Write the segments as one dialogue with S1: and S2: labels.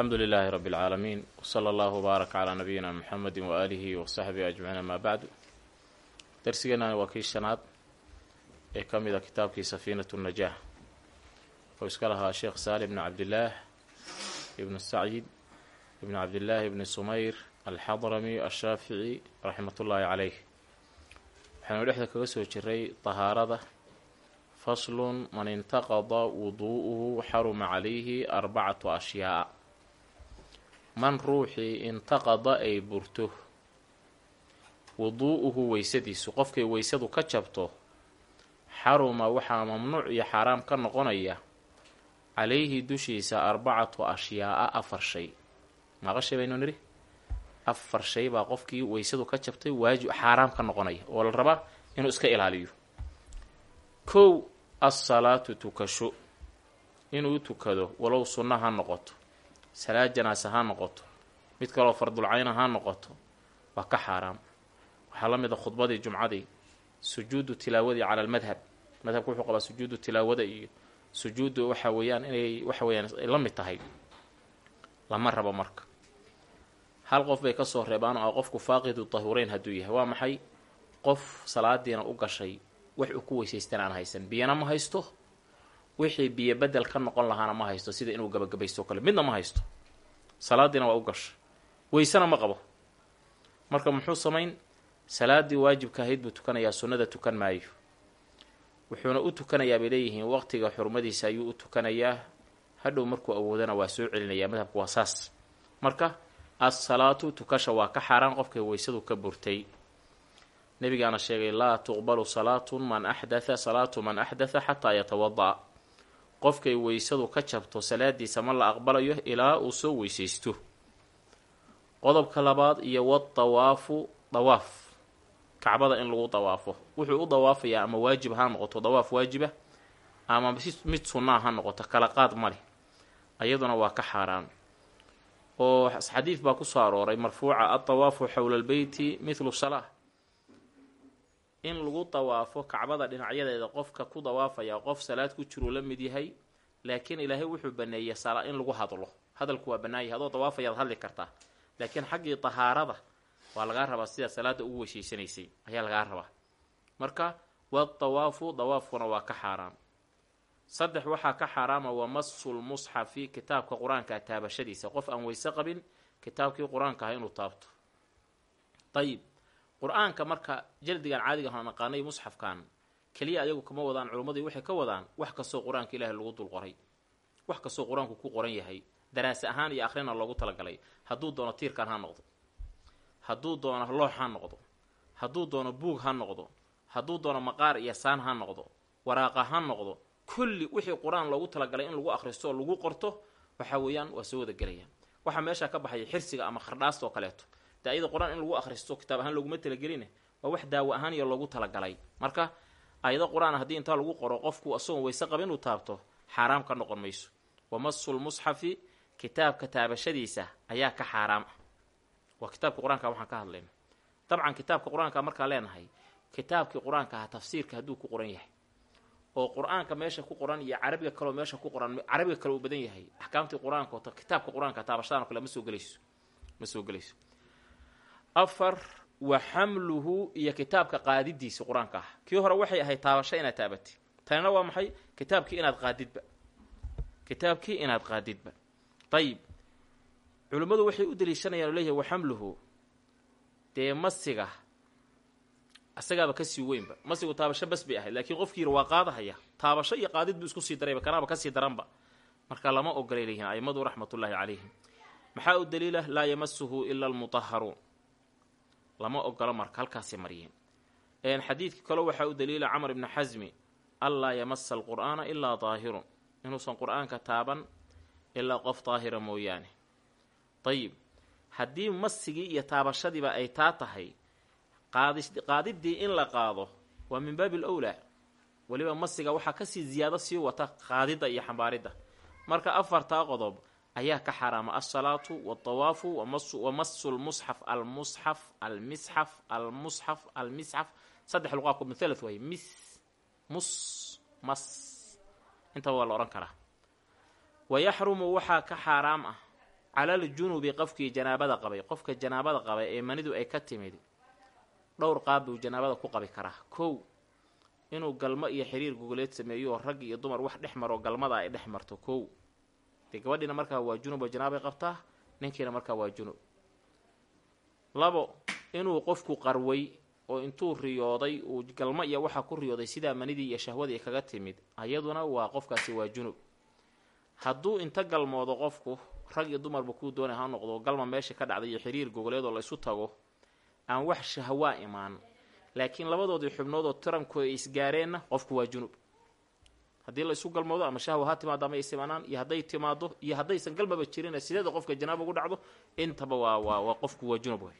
S1: alxamdu lilaahi rabi اlcaalamiin wsala allahu wbaarak calaa nabiyina muxamedi waaalihi wasaxbihi ajmaciin amaa bacdu darsigeenani waa kii shanaad ee ka mid a kitaabkii safiinatu najaah oo iska lahaa sheekh saali bni cabdillaah ibnu saciid ibni cabdillaahi ibni sumayr alxadrami ashaafici raxmatullaahi caleyh waxaynu dhexda kaga soo jiray tahaarada faslun man intaqada wuduu'uhu xaruma calayhi arbacatu ashyaa'a man ruuxii intaqada ay burto. Wuduu'uhu weysadiisu qofkay weysadu ka jabto xaruma waxaa mamnuuc iyo xaaraam ka noqonaya. Calayhi dushiisa arbacatu ashyaa'a afar shay. Maaqa shay baynu nidhi? Afar shay baa qofkii weysadu ka jabtay waajib xaaraam ka noqonaya oo la rabaa inuu iska ilaaliyo. Kow assalaatu tukasho inuu tukado walow sunno ha noqoto salaad janaasa ha noqoto mid kaloo fardulcayna ha noqoto waa ka xaaraam. Waxaa la mid a khudbadii jumcadii sujuudu tilaawadii cala almadhab. Madhabka wuxuu qabaa sujuudu tilaawada iyo sujuuddu waxa weeyaan inay waxa weyaan ay la mid tahay. Lama rabo marka. Hal qof bay ka soo reebaan oo ah qofku faaqidu tahureyn hadduu yahay. Waa maxay? Qof salaadiina u gashay wax uu ku weysaystan aan haysan. Biyana ma haysto wixii biyo bedel ka noqon lahaana ma haysto sida inuu gabagabaysto kale. Midna ma haysto. Salaadiina waa u gashay. Weysana ma qabo. Marka muxuu samayn? Salaadii waajibka ahayd buu tukanayaa sunnada tukan maayo. Wuxuuna u tukanayaa bay leeyihiin waqtiga xurmadiisa ayuu u tukanayaa. Hadhow markuu awoodana waa soo celinayaa madhabku waa saas. Marka assalaatu tukasha waa ka xaaraan qofkay weysadu ka burtay. Nabigaana sheegay laa tuqbalu salaatun man axdatha salaatu man axdatha xataa yatawada-a qofkay weysadu ka jabto salaadiisa ma la aqbalayo ilaa uu soo weysaysto. Qodobka labaad iyo wadawaafu dawaaf. Kacbada in lagu dawaafo. Wuxuu u dawaafayaa ama waajib ha noqoto dawaaf waajiba ama mid sunnaa ha noqoto kala qaad ma leh. Ayaduna waa ka xaaraan. Oo xadiid baa ku soo arooray marfuuca adawaafu xowla albeyti mithlu salaa in lagu dawaafo kacbada dhinacyadeeda qofka ku dawaafaya qof salaad ku jiruu la mid yahay laakiin ilaahay wuxuu baneeyey sala in lagu hadlo. Hadalku waa banaanyah adoo dawaafayaad hadli kartaa laakiin xaggii tahaarada waa lagaa rabaa sidaa salaada ugu weysaysanaysay ayaa lagaa rabaa. Marka wadawaafu dawaafkuna waa ka xaaraam. Saddex waxaa ka xaaraama wamasul musxafi kitaabka qur'aanka taabashadiisa. Qof aan weyse qabin kitaabkii qur'aanka ah inuu taabto. Ayib qur'aanka marka jaldigan caadiga aan aqaanay musxafkan keliya ayagu kama wadaan culummadii waxay ka wadaan wax kastoo qur'aanka ilaahay lagu dul qoray. Wax kastoo qur'aanku ku qoran yahay. Daraase ahaan iyo akhrina loogu talagalay. Hadduu doono tiirkan ha noqdo. Hadduu doono loox ha noqdo. Hadduu doono buug ha noqdo. Hadduu doono maqaar iyo saan ha noqdo. Waraaqa ha noqdo. Kulli wixii qur'aan loogu talagalay in lagu akhristo oo lagu qorto waxa weeyaan waa soo wada gelayaan. Waxaa meesha ka baxaya xirsiga ama khardhaasta oo kaleeto dee ayada qur'aan in lagu akhristo kitaab ahaan looguma talageline waa wax daawo ahaan iyo loogu talagalay. Marka ayado qur'aan haddii intaa lagu qoro qofku asagoon weyse qaba inuu taabto xaaraam ka noqon mayso. Wamasul musxafi kitaabka taabashadiisa ayaa ka xaaraam. Ah waa kitaabka qur'aanka waxaan ka hadlayna dabcan kitaabka qur'aanka markaan leenahay kitaabkii qur'aanka ah tafsiirka hadduu ku qoran yahay oo qur'aanka meesha ku qoran iyo carabiga kaleo meesha ku qoran carabiga kale uu badan yahay axkaamtii qur'aanka kitaabka qur'aanka taabashadaan o kale ma soo gelayso ma soo gelayso afar wa xamluhu iyo kitaabka qaadidiisa qur'aanka ah. Kii hore waxay ahayd taabasho inaad taabatid tanina waa maxay? Kitaabkii inaad qaadidba. Kitaabkii inaad qaadidba. Ayib culimmadu waxay u daliishanayaan oo leeyahay wa xamluhu. Dee masiga asagaaba ka sii weynba. Masigu taabasho bas bay ahayd laakiin qofkii waa qaadahaya. Taabasho iyo qaadid buu isku sii darayba kanaaba ka sii daranba. Marka lama ogolay leeyihiin aimadu raxmatullaahi calayhim. Maxaa u daliila? Laa yamasuhu ila almutaharuun lama ogolo marka halkaasay mariyeen. Xadiidka kale waxaa u daliila camar ibni xasmi anlaa yamasa alqur'aana ilaa daahirun inuusan qur'aanka taaban ilaa qof daahira mooyaane. Dayib haddii masigii iyo taabashadiiba ay taa tahay qaadiddii in la qaado waa min baabi alowlaa weliba masiga waxaa ka sii ziyaado sii wata qaadidda iyo xambaaridda marka afartaa qodob ayaa ka xaaraama alsalaatu waltawaafu wa masu lmusxaf almusxaf almisxaf almusxaf almisxaf. Saddex luqaa mithalath waay mis mus mas. Intaba waa la odhan karaa. Wayaxrumu waxaa ka xaaraam ah calal junubi qofkii janaabada qabay. Qofka janaabada qabay ee manidu ay ka timid dhowr qaab buu janaabada ku qabi karaa. Kow inuu galmo iyo xiriir gogoleed sameeyo oo rag iyo dumar wax dhex maro galmada ay dhex marto. Kow dee gabadhiina markaa waa junub oo janaabay qabtaa ninkiina markaa waa junub. Labo inuu qofku qarway oo intuu riyooday uu galmo iyo waxaa ku riyooday sidaa manidii iyo shahwadii kaga timid ayaduna waa qofkaasi waa junub. Hadduu inta galmoodo qofku rag iyo dumarba kuu doonay ha noqdo galma meesha ka dhacday iyo xiriir gogoleed oo la isu tago aan wax shahwaa imaan. Laakiin labadoodii xubnood oo tiranku ay isgaareenna qofku waa junub haddii la isu galmoodo ama shahwa ha timaado ama isimanaan iyo hadday timaado iyo haddaysan galmaba jirin sideeda qofka janaaba ugu dhacdo intaba waa waa waa qofku waa junub wey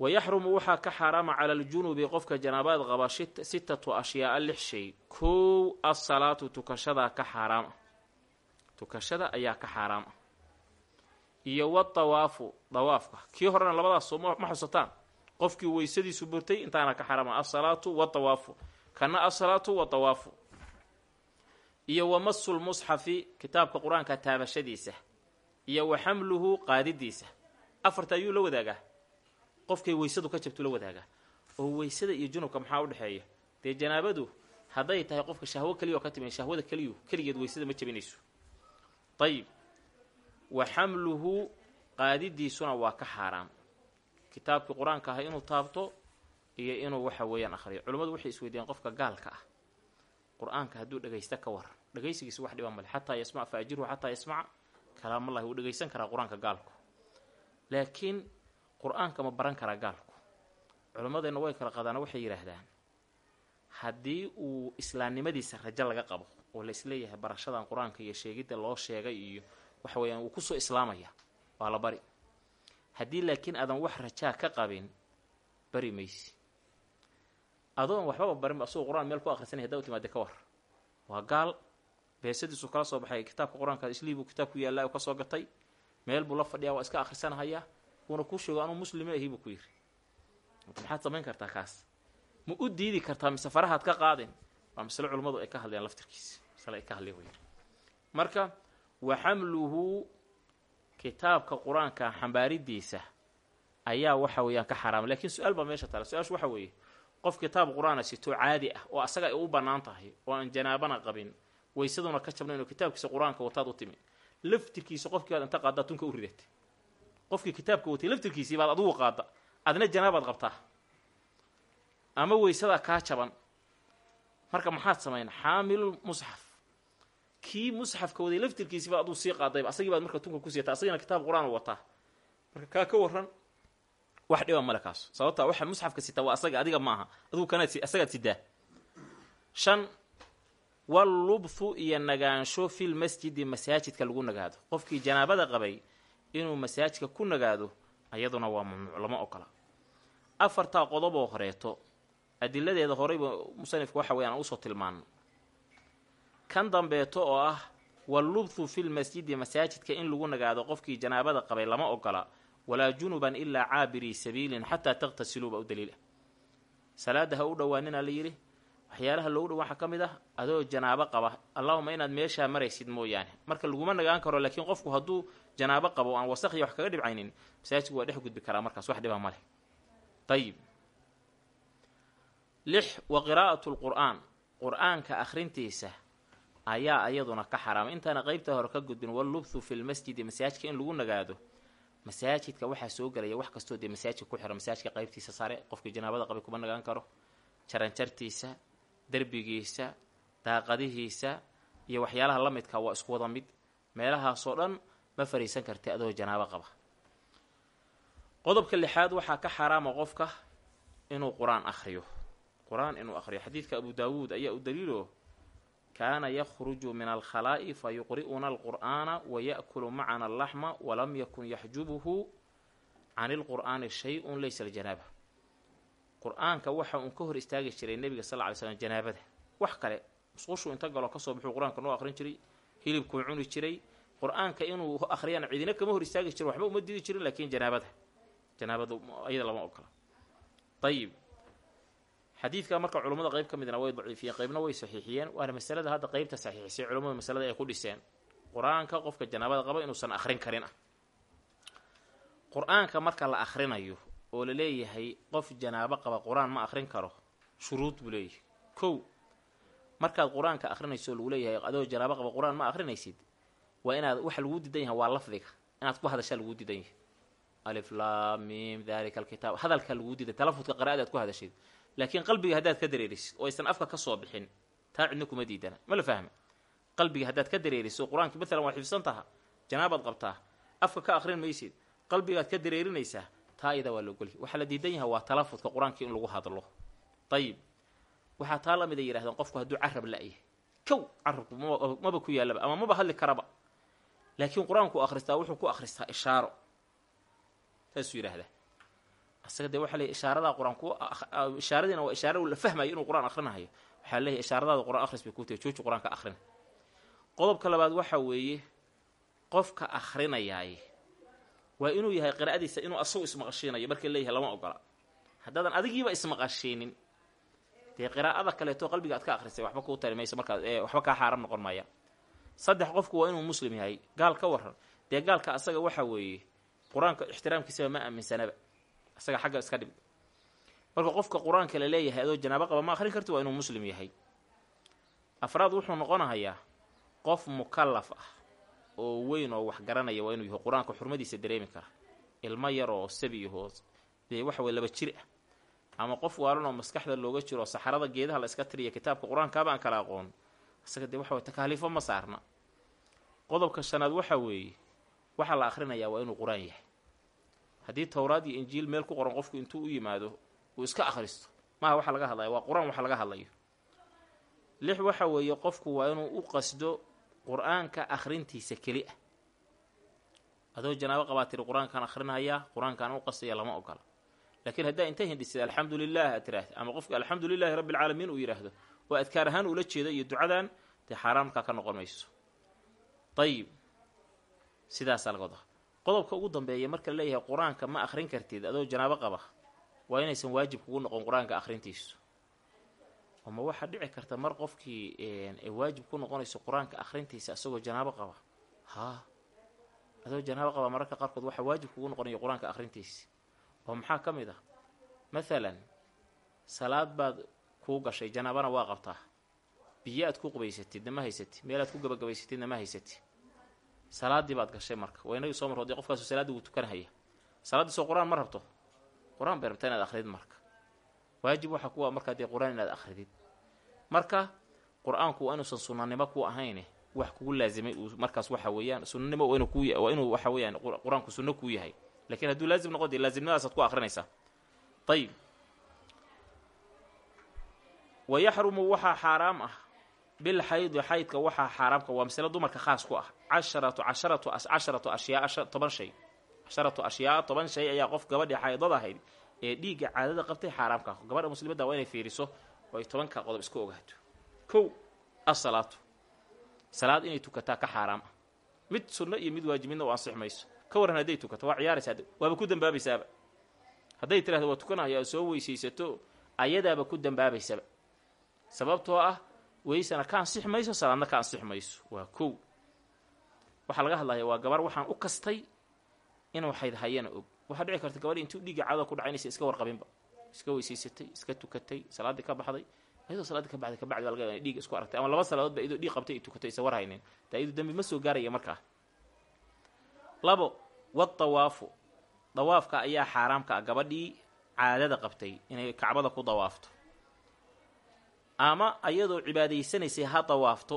S1: wayaxrumu waxaa ka xaaraama cala aljunubi qofka janaabaad qaba sitatu ashyaaa lix shay. Kow asalaatu tukashadaa ka xaaraama. Tukashada ayaa ka xaaraam ah iyo wadawaafu dawaafka. Kii horena labadaas ma xusataan qofkii weysadiisu burtay intaana ka xaaraama. Asalaatu wadawaafu kana asalaatu wadawaafu iyo wamasulmusxafi kitaabka qur'aanka taabashadiisa. Iyo wa xamluhu qaadidiisa. Afarta ayuu la wadaagaa. Qofkay weysadu ka jabtuu la wadaagaa. Oo weysada iyo junubka maxaa udhexeeya dee janaabadu hadday tahay qofka shahwo keliya oo ka timi shahwada keliyu keligeed weysada ma jabinayso. Ayib wa xamluhu qaadidiisuna waa ka xaaraam. Kitaabkii qur'aanka ahaa inuu taabto iyo inuu waxa weeyaan akhriyo. Culimmadu waxay isweydiiyeen qofka gaalka ah. Qur'aanka hadduu dhegaysta ka waran dhegaysigiisa wax dhiba male xataa yasmac fa ajirhu xataa yasmaca kalaamallahi wuu dhegaysan karaa qur'aanka gaalku. Laakiin qur'aanka ma baran karaa gaalku. Culimmadeenna way kala qadaana waxay yidhaahdaan haddii uu islaamnimadiisa rajo laga qabo oo la is leeyahay barashadan qur'aanka iyo sheegidda loo sheegay iyo waxa weeyaan wuu ku soo islaamaya waa la bari. Haddii laakiin aadan wax rajaa ka qabin bari maysi adoon waxbaba barinba asagoo qur'aan meel ku akhrisanay haddaa u timaade ka war. Waa gaal. Beesadiisu kala soo baxay. Kitaabka qur'aanka isliibuu kitaabku yaallaa u ka soo gatay. Meel buu la fadhiyaa waa iska akhrisanahayaa wuuna kuu sheego anuu muslima ahi buu ku yidhi. Maxaad samayn kartaa kaas? Ma u diidi kartaa mise farahaad ka qaadin? Waa masale culummadu ay ka hadlayaan laftirkiisa masale ay ka hadlayan wey marka wa xamluhu kitaabka qur'aanka xambaaridiisa ayaa waxa weeyaan ka xaraama. Lakiin su'aal baa meesha taala. Su'aashu waxa weeye qof kitaab qur'aana sitoo caadi ah oo asaga ay u bannaan tahay oo aan janaabana qabin waysaduna ka jabnayn oo kitaabkiisa qur'aanka wataad u timi. Laftirkiisa qofkii baad inta qaaddaa tunka u ridatay qofkii kitaabka watay laftirkiisii baad adugu qaadda. Adna janaabaad qabtaa. Ama weysadaa kaa jaban. Marka maxaad samayn xaamilul musxaf. Kii musxafka waday laftirkiisii baad aduu sii qaadayba asagii baad marka tunka ku siyataa asagina kitaab qur'aan wataa. Marka kaa ka waran wax dhiba male kaas sababtaa waxa musxafka sitaa waa asaga adiga maaha. Adugu kanaad asagaad sidaa shan wallubthu iyo nagaansho fil masjidi masaajidka lagu nagaado. Qofkii janaabada qabay inuu masaajidka ku nagaado ayaduna waa mamnuuc lama ogola afartaa qodoboo horeeto adiladeeda horeyba musanifka waxa weeyaan u soo tilmaano kan dambeeto oo ah wallubthu fil masjidi masaajidka in lagu nagaado qofkii janaabada qabay lama ogola walaa junuban ilaa caabirii sabiilin xataa taqtasiluuba u daliila. Salaada ha u dhowaanina la yidhi waxyaalaha loogu dhow waxaa ka mid ah adoo janaabo qaba. Allahuma inaad meeshaa maraysid mooyaane. Marka laguma nagaan karo laakiin qofku hadduu janaabo qabo aan wasakhiya wax kaga dhibcaynin masaajidku waa dhex gudbi karaa markaas wax dhiba ma leh. Ayib lix wa qiraa'atu lqur'aan qur'aanka akhrintiisa ayaa iyaduna ka xaraama intaana qeybta hore ka gudbin wallubthu fi lmasjidi masaajidka in lagu nagaado masaajidka waxaa soo gelaya wax kastoo dee masaajidka ku xiran masaajidka qeybtiisa sare qofkii janaabada qabay kuma nagaan karo. Jaranjartiisa derbigiisa daaqadihiisa iyo waxyaalaha la midka waa isku wada mid. Meelahaasoo dhan ma fariisan karti adoo janaabo qaba. Qodobka lixaad waxaa ka xaraama qofka inuu qur'aan akhriyo. Qur'aan inuu akhriyo. Xadiidka abu daawuud ayaa u daliilo kaana yakhruju min alkhalaa'i fa yuqri'una alqur'aana wa ya'kulu macana allaxma walam yakun yaxjubuhu can ilqur'aani shay-un laysa aljanaaba qur'aanka waxa uun ka hor istaagi jiray nebiga sal ly slam janaabada wax kale musqushuu inta galo ka soo baxuu qur'aanka noo akhrin jiray hilibkuu cuni jiray qur'aanka inuu akhriyana cidina kama hor istaagi jiro waxba uma didi jirin laakiin janaabada janaabada ayada lama ogola ayib xadiidka marka culummada qeyb ka midna way daciifiyeen qeybna way saxiixiyeen waana masalada hadda qeybta saxiixisay culummadu masalada ay ku dhiseen. Qur'aanka qofka janaabada qaba inuusan akhrin karin ah. Qur'aanka marka la akhrinayo oo la leeyahay qof janaabo qaba qur'aan ma akhrin karo shuruud buu leeyahay. Kow markaad qur'aanka akhrinayso lagu leeyahay adoo janaabo qaba qur'aan ma akhrinaysid waa inaad waxa laguu diidan yahay waa lafdiga. Inaad ku hadashaa laguu diidan yahay. Alif laam miim dalika alkitaab. Hadalkaa laguu diiday talafudka qaraa'ada aad ku hadashid laakiin qalbiga haddaad ka dareerisid oo aysan afka ka soo bixin taa cidna kuma diidana. Ma la fahma qalbiga haddaad ka dareeriso qur'aanki maalan waa xifsan taha janaabaad qabtaa afka ka akhrin maysid qalbigaad ka dareerinaysaa taa iyada waa laogolya waxaa la diidan yahay waa talafudka qur'aanka in lagu hadlo. Ayib waxaa taa la mida yidhahdeen qofku hadduu carab la-yahay kow carabku maba ku yaallaba ama maba hadli karaba. Laakiin qur'aanku akhristaa wuxuu ku akhristaa ishaaro. Saasuu yidhaahdaa asaga dee waxaa leeyahy ishaaradaa qur'aanku ishaaradiina waa ishaara la fahmayo inuu qur'aan ku qur'aanka akhrina. Qodobka labaad waxaa weeye qofka akhrinayaaye waa inuu yahay qiraa'adiisa inuu asagu ismaqashiinayo markii leeyahay lama ogola. Haddaadan adigiiba ismaqashiinin dee qiraa'ada kaleeto qalbiga aad ka akhrisay waxba kuu tari mayso markaa waxba kaa xaaram noqon maya. Saddex qofku waa inuu muslim yahay gaal ka waran dee gaalka asaga waxa weeye qur'aanka ixtiraamkiisaba ma aaminsanaba asaga xagga iska dhib. Marka qofka qur'aanka la leeyahay adoo janaabo qaba ma akhrin karti waa inuu muslim yahay. Afraad wuxuu noqonahayaa qof mukallaf ah oo weyn oo wax garanaya waa inuu yahay qur'aanka xurmadiisa dareemi kara. Ilmo yar oo sabi hoos dee waxa weye laba jir ah. Ama qof waalan oo maskaxda looga jiro saxarada geedaha la iska tiriya kitaabka qur'aankaaba aan kala aqoon. Isaga dee waxa weye takaaliifo ma saarna. Qodobka shanaad waxa weeye waxaa la akhrinayaa waa inuu qur'aan yahay haddii towraad iyo injiil meel ku qoran qofku intuu u yimaado uu iska akhristo. Maaha waxa laga hadlaya waa qur'aan waxa laga hadlayo. Lix waxa weeye qofku waa inuu u qasdo qur'aanka akhrintiisa keli ah. Adoo janaabo qabaa tiri qur'aankaan akhrinayaa qur'aankaan u qastaya lama ogola laakiin haddaa inta hindhisid alxamdu lilah aad tiraahda ama qofka alxamdu lilaahi rabbi alcaalamiin uu yidhaahdo oo adkaar ahaan ula jeeda iyo ducadan dee xaaraamkaa ka noqon mayso. Ayib sidaasaa laga wadaa qodobka ugu dambeeya marka la leeyahay qur'aanka ma akhrin kartid adoo janaabo qaba. Waa inaysan waajib kugu noqon qur'aanka akhrintiisu. Oma waxaa dhici karta mar qofkii ay waajib ku noqonayso qur'aanka akhrintiisa isagoo janaabo qaba. Haa. Adoo janaabo qaba mararka qaarkood waxaa waajib kugu noqonaya qur'aanka akhrintiisa. Oo maxaa ka mid ah? Maalan salaad baad kuu gashay janaabana waa qabtaa. Biyo aad ku qubaysatidna ma haysatid. Meel aad ku gabagabaysatidna ma haysatid salaaddii baad gashay marka. Waa inagii soo marro dee qofkaasu salaaddii wuu tukanahaya. Salaaddii soo qur'aan ma rabto? Qur'aan bay rabtaa inaad akhridid marka. Waajib waxaa kuwa markaa dee qur'aan inaad akhridid. Marka qur'aanku waa inuusan sunnanimo ku ahayne wax kugu laazimay uu markaas waxa weeyaan sunnanimo waa inuu waxa weeyaan qur'aanku sunno kuu yahay. Lakiin hadduu laazim noqo dee ku akhrinaysaa ayib wa yaxrumu waxaa xaaraam ah. Bil xaydi xaydka waxaa xaaraamka waa masale dumarka khaas ku ah casharatu casharatu casharatu ashyaa toban shay. Casharatu ashyaa toban shay ayaa qof gabadhii xaydada ahayd ee dhiigga caadada qabtay xaaraamka. Gabadha muslimadda waa inay fiiriso oo ay tobanka qodob iska ogaato. Kow asalaatu salaad inay tukataa ka xaaraam. Mid sunno iyo mid waajib midna u ansix ka warran hadday tukato waa ciyaaraysaa waaba ku dambaabaysaaba hadday tirahdo waa tukanaya oo soo weysaysato ayadaaba ku dambaabaysaba sababtoo ah weysana ka ansix mayso salaadna ka ansix mayso. Waa kow waxaa laga hadlaya waa gabar waxaan u kastay inuu xayd hayana og. Waxaa dhici karta gabadhi intuu dhiigga caadada ku dhacay inaysa iska warqabinba. Iska weysaysatay iska tukatay salaaddii ka baxday. Ayadoo salaaddii ka baxday kabacdi baa laga yaaba dhiig isku aragtay. Ama laba salaadood ba iyadoo dhiig qabtay ay tukatay isa war haynin taa iyadu dembi ma soo gaaraya markaa. Labo wadawaafu dawaafka ayaa xaaraamka ah. Gabadhii caadada qabtay inay kacbada ku dawaafto. Ama ayadoo cibaadaysanaysay ha dawaafto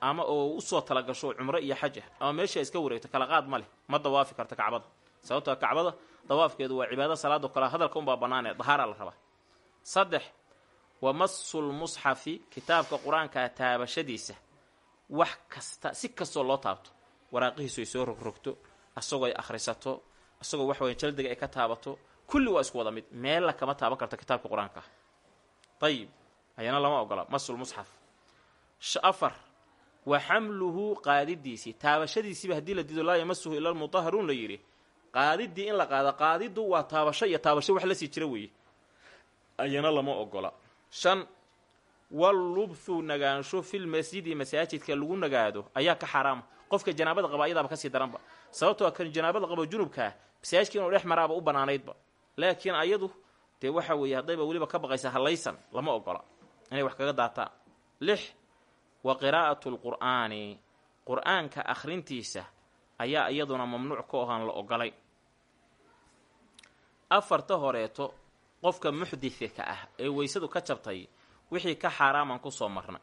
S1: ama oo u soo talagasho cumro iyo xaj ah ama meesha iska wareegto kala qaad ma leh ma dawaafi karta kacbada. Sababtoo kacbada dawaafkeedu waa cibaado salaado kale hadalka unbaa bannaanee dahaara la rabaa. Saddex wa masul musxafi kitaabka qur'aankaa taabashadiisa. Wax kasta si kastoo loo taabto waraaqihiisu ay soo rogrogto asagoo ay akhrisato asagoo wax weya jaldiga ay ka taabato kulli waa isku wada mid meella kama taaban karto kitaabka qur'aanka. Ayib ayana lama ogola masul musxaf. Afar wa xamluhu qaadidiisii taabashadiisiiba haddii la diido laa yamasuhu ila almutaharuun la yidhi. Qaadidii in la qaado qaadidu waa taabasho iyo taabasho wax la sii jira weeye ayana lama ogola. Shan wallubthu nagaansho fil masjidi masaajidka lagu nagaado ayaa ka xaaraama qofka janaabada qaba ayadaaba ka sii daranba. Sababtoo kan janaabada qabo junubkaa masaajidka inuu dhex maraaba u banaanaydba. Laakiin ayadu dee waxa weeye haddayba weliba ka baqaysa hallaysan lama ogola. Inay wax kaga daataan. Lix wa qiraa'atu lqur'aani qur'aanka akhrintiisa ayaa iyaduna mamnuuc ka ohaan la ogolay. Afarta horeeto qofka muxdidka ah ee weysadu ka jabtay wixii ka xaaraaman ku soo marna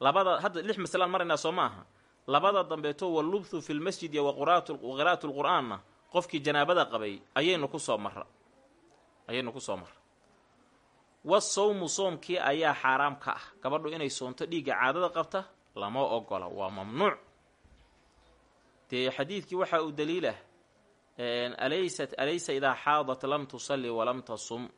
S1: labada hadda lix masalaan maraynaa soo ma aha labada dambeeto walubthu fi lmasjidi wa qiraa'atu lqur'aanna qofkii janaabada qabay ayaynu ku soo marra. Ayaynu ku soo marra wasawmu soomkii ayaa xaaraam ka ah. Gabadhu inay soonto dhiigga caadada qabta lama ogola waa mamnuuc. Dee xadiidkii waxaa uu daliilah alaysat alaysa idaa xaadat lam tusalli walam tasum.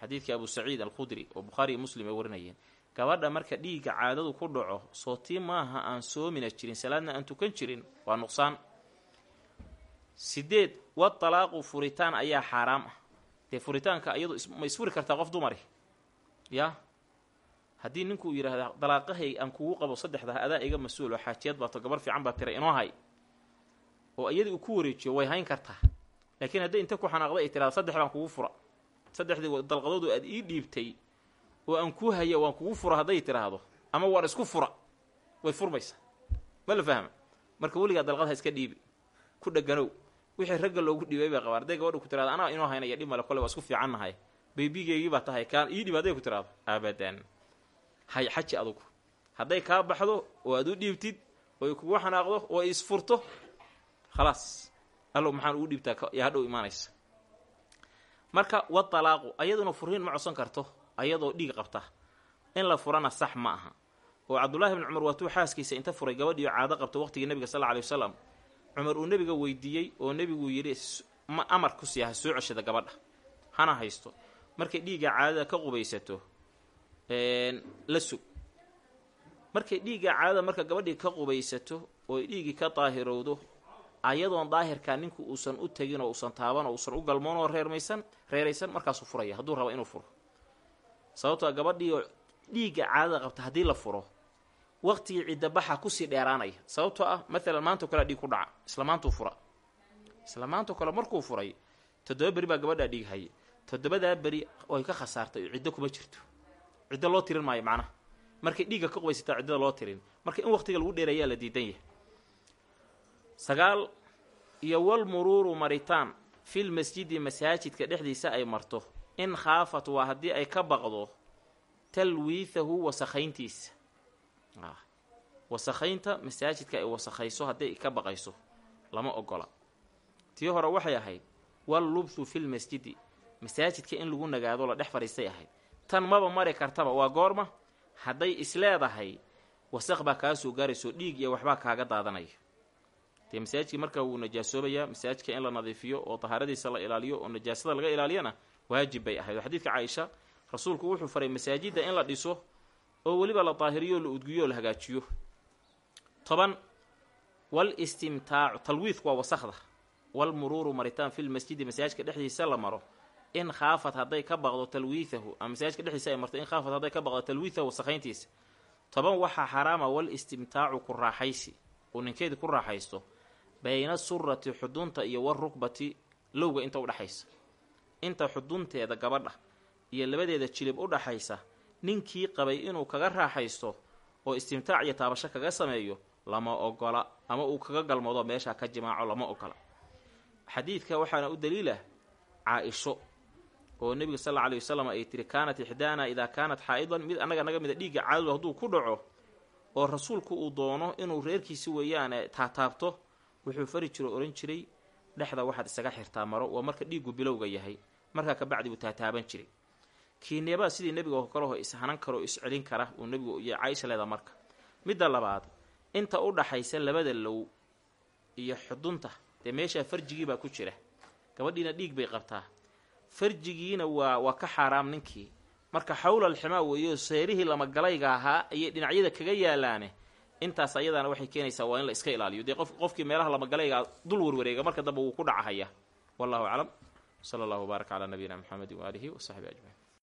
S1: Xadiidkii abu saciid alkhudri oo bukhaariiyo muslim ay warinayeen. Gabadha marka dhiigga caadadu ku dhaco sootii maaha aan soomina jirin salaadna aan tukan jirin waa nuqsaan. Sideed wa talaaqu furitaan ayaa xaaraam ah dee furitaanka iyadu ma isfuri kartaa qof dumari? Ya? Haddii ninkuu yidhaahda dalaaqahay aan kugu qabo saddexda adaa iga mas'uul oo xaajiyad baato gabar fiican baa tira inoo hay. Oo iyadii uu ku wareejiyo way hayn kartaa. Laakiin hadday inta ku xanaaqda ay tirahda saddex baan kugu fura. Saddexdii dalqadoodu aad ii dhiibtay oo aan kuu haya waan kugu fura hadday tiraahdo ama waan isku fura. Way furmaysaa. Ma la fahma? Marka weligaa dalqad ha iska dhiibi. Ku dheganow wixii ragga loogu dhiibay bay qabaan. Hadday gabadha ku tirahdo anaa inoo haynaya dhib male kole waa isku fiicannahay. Baybigeygii baa tahay kaan ii hadday ku tirahdo abadan hay xaji adugu. Hadday kaa baxdo oo aad u dhiibtid oy kugu xanaaqdo oo isfurto khalaas allow maxaan ugu dhiibtaa yaa hadhow imaanaysa. Marka wa talaaqu ayaduna furiin ma codsan karto ayadoo dhiig qabta. In la furana sax ma aha. Oo cabdullaahi bni cumar waatuu xaaskiisa inta furay gabadhiio caado qabta waqtigii nebiga sal lla lyi wasalam cumar uu nebiga weydiiyey oo nebigu yidhi ma amar ku siiha soo ceshada gabadha. Hana haysto. Markay dhiigga caadada ka qubaysato la sug. Markay dhiigga caadada marka gabadhii ka qubaysato ooy dhiiggii ka daahirowdo ayadoon daahirkaa ninku uusan u tegin oo uusan taaban oo uusan u galmoon oo reermaysan reeraysan markaasuu furaya. Hadduu rabo inuu furo. Sababtoo gabadhii oo dhiigga caadada qabta haddii la furo waqtigii ciddabaxa ku sii dheeraanaya. Sababtoo ah maalan maantao kale dhiig ku dhaca. Isla maantuu fura. Isla maantao kale markuu furay toddoba beri baa gabadhaa dhiig hayay. Toddobadaa beri oy ka khasaartay ciddo kuma jirto. Ciddo loo tirin maayo macnaha. Markay dhiigga ka qubaysataa ciddada loo tirin. Marka in waqtiga lagu dheereeyaa la diidan yahay. Sagaal iyo wal muruuru maritaan fil masjidi masaajidka dhexdiisa ay marto. In khaafat waa haddii ay ka baqdo talwiithahu wasakhayntiisa wasakhaynta masaajidka ay wasakhayso haddii ay ka baqayso lama ogola. Tii hore waxay ahayd wal lubthu fil masjidi. Masaajidka in lagu nagaado la dhex fadhiistay ahayd. Tan maba mari kartaba waa goorma? Hadday isleedahay wasaq baa kaa soo gaarayso dhiig iyo waxbaa kaaga daadanaya dee masaajidkii marka wuu najaasoobayaa masaajidka in la nadiifiyo oo tahaaradiisa la ilaaliyo oo najaasada laga ilaaliyana waajib bay ahayd. Oo xadiidka caaisha rasuulku wuxuu faray masaajidda in la dhiso oo weliba la daahiriyo la udgiyo la hagaajiyo. Toban wal istimtaacu talwiidku waa wasakda wal muruuru maritaan fil masjidi masaajidka dhexdiisa la maro. In khaafad hadday ka baqdo talwiithahu ama masaajidka dhexdiisa ay marto in khaafad hadday ka baqdo talwiithahu wasakhayntiisa. Toban waxaa xaraama wal istimtaacu ku raaxaysi uu ninkeedii ku raaxaysto bayna surati xudunta iyo war rukbati lowga inta udhaxaysa inta xudunteeda gabadha iyo labadeeda jilib u dhaxaysa ninkii qabay inuu kaga raaxaysto oo istimtaac iyo taabasho kaga sameeyo lama ogola ama uu kaga galmoodo meeshaa ka jimaaco lama ogola. Xadiidka waxaana u daliilah caa-isho oo nebiga sal alla alay wasalam ay tiri kaanat ixdaana idaa kaanat xaa'idan mid annaga naga mida dhiigga caadadu hadduu ku dhaco oo rasuulku uu doono inuu reerkiisi weeyaane taataabto wuxuu fari jiro ohan jiray dhexda waxaad isaga xirtaa maro waa marka dhiiggu bilowga yahay markaa kabacdi buu taataaban jiray kiineebaa sidii nebiga oo kaleho ishanan karo o iscelin kara uu nebigu iyo caaisha leeda marka. Midda labaad inta u dhaxaysa labada low iyo xudunta dee meeshaa farjigii baa ku jira. Gabadhiina dhiig bay qabtaa. Farjigiina waa waa ka xaaraam ninkii. Marka xawlal ximaa weeyo seerihii lamagalayga ahaa ayay dhinacyada kaga yaalaane. Intaas ayadaana waxay keenaysaa waa in la iska ilaaliyo. Dee qof qofkii meelaha lamagalayga dul warwareega marka dambe wuu ku dhacahaya wallahu aclam. Sala allahu wbaarak calaa nabiyina mxamedi waaalihi wasaxbi ajmaciin